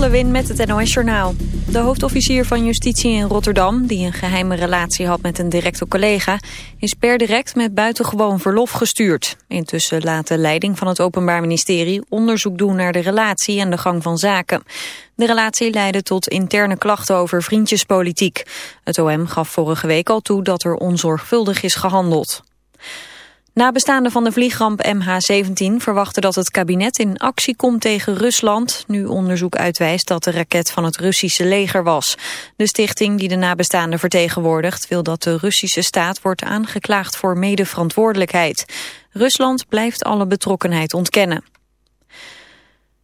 Lewin met het NOS Journaal. De hoofdofficier van justitie in Rotterdam, die een geheime relatie had met een directe collega, is per direct met buitengewoon verlof gestuurd. Intussen laat de leiding van het Openbaar Ministerie onderzoek doen naar de relatie en de gang van zaken. De relatie leidde tot interne klachten over vriendjespolitiek. Het OM gaf vorige week al toe dat er onzorgvuldig is gehandeld. Nabestaanden van de vliegramp MH17 verwachten dat het kabinet in actie komt tegen Rusland, nu onderzoek uitwijst dat de raket van het Russische leger was. De stichting die de nabestaanden vertegenwoordigt wil dat de Russische staat wordt aangeklaagd voor medeverantwoordelijkheid. Rusland blijft alle betrokkenheid ontkennen.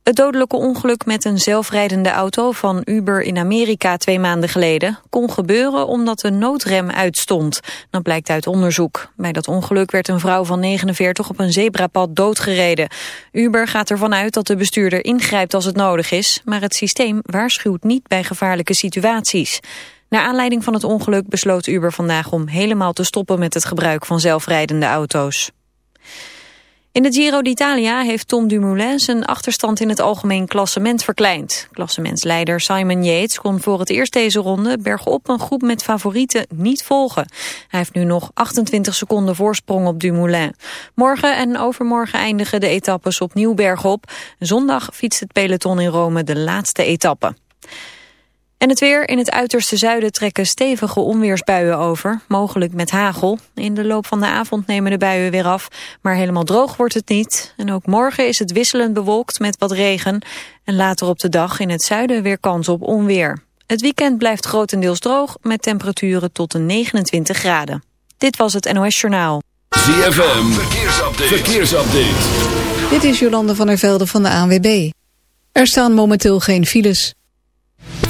Het dodelijke ongeluk met een zelfrijdende auto van Uber in Amerika twee maanden geleden kon gebeuren omdat de noodrem uitstond. Dat blijkt uit onderzoek. Bij dat ongeluk werd een vrouw van 49 op een zebrapad doodgereden. Uber gaat ervan uit dat de bestuurder ingrijpt als het nodig is, maar het systeem waarschuwt niet bij gevaarlijke situaties. Naar aanleiding van het ongeluk besloot Uber vandaag om helemaal te stoppen met het gebruik van zelfrijdende auto's. In de Giro d'Italia heeft Tom Dumoulin zijn achterstand in het algemeen klassement verkleind. Klassementsleider Simon Yates kon voor het eerst deze ronde bergop een groep met favorieten niet volgen. Hij heeft nu nog 28 seconden voorsprong op Dumoulin. Morgen en overmorgen eindigen de etappes opnieuw bergop. Zondag fietst het peloton in Rome de laatste etappe. En het weer. In het uiterste zuiden trekken stevige onweersbuien over. Mogelijk met hagel. In de loop van de avond nemen de buien weer af. Maar helemaal droog wordt het niet. En ook morgen is het wisselend bewolkt met wat regen. En later op de dag in het zuiden weer kans op onweer. Het weekend blijft grotendeels droog met temperaturen tot de 29 graden. Dit was het NOS Journaal. ZFM. Verkeersupdate. Verkeersupdate. Dit is Jolande van der Velde van de ANWB. Er staan momenteel geen files.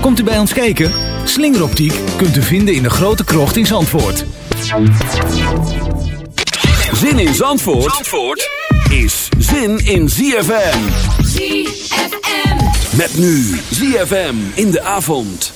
Komt u bij ons kijken? Slingeroptiek kunt u vinden in de grote krocht in Zandvoort. Zin in Zandvoort, Zandvoort is zin in ZFM. ZFM. Met nu ZFM in de avond.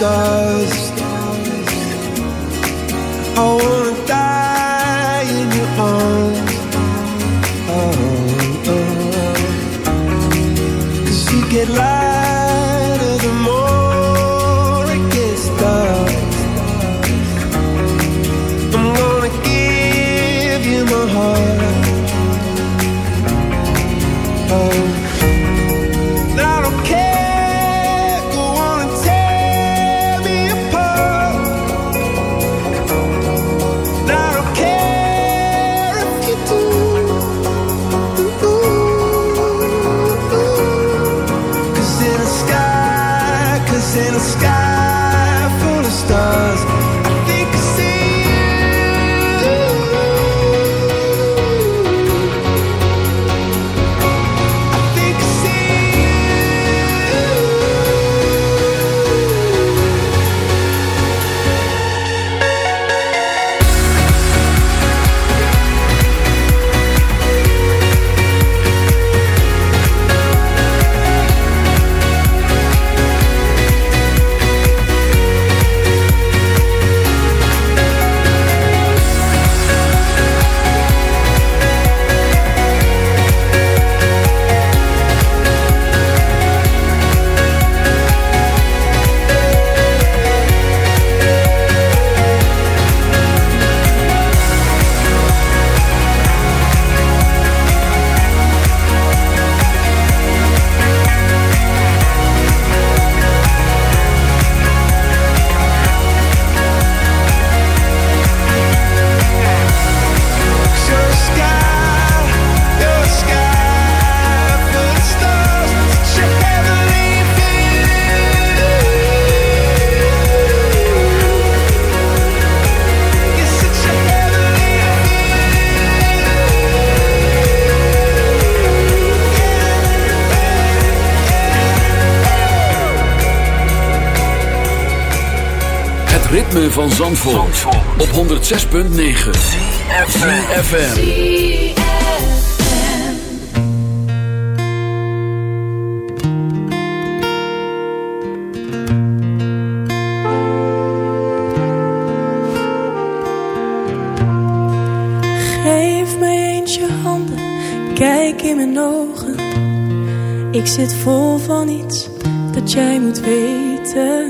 stars. I wanna die in your arms. Oh, oh. oh. Cause you get lighter van Zandvoort, op 106.9 FM. Geef mij eens je handen, kijk in mijn ogen. Ik zit vol van iets dat jij moet weten.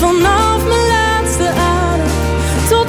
Vanaf mijn laatste adem tot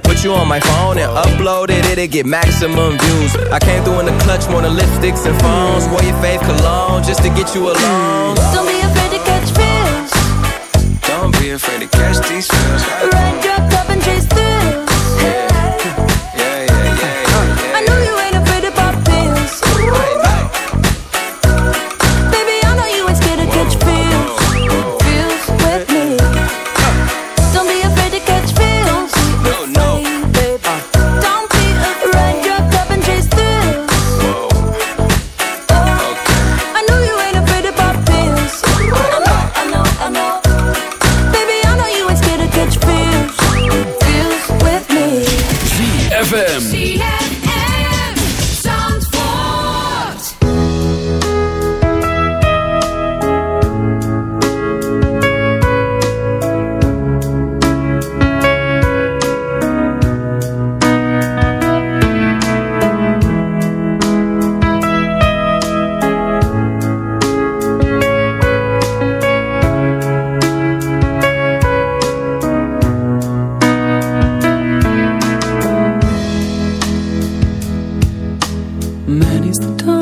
put you on my phone and upload it, it'll get maximum views. I came through in the clutch more than lipsticks and phones. Wore your fave cologne just to get you alone. Don't be afraid to catch feels. Don't be afraid to catch these feels. Ride your cup and chase. Yeah, yeah, Many's the time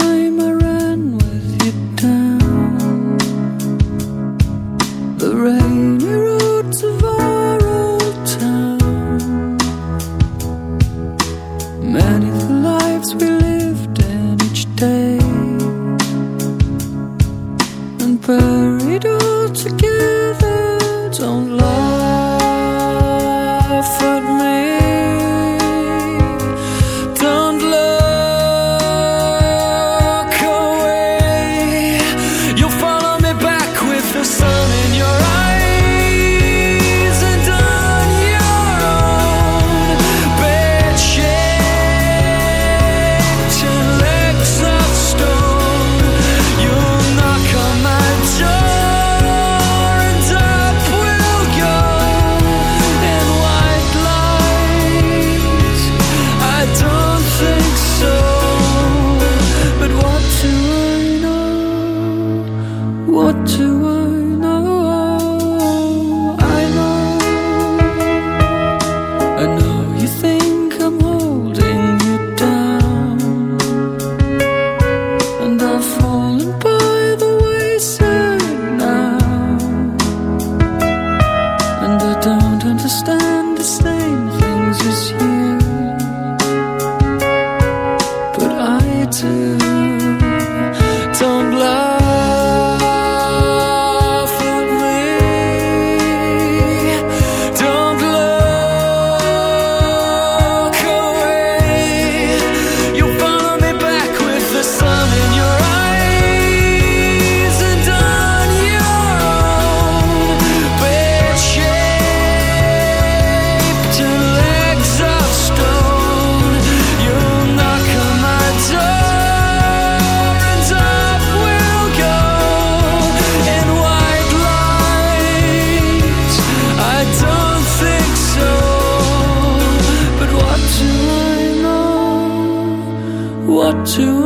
to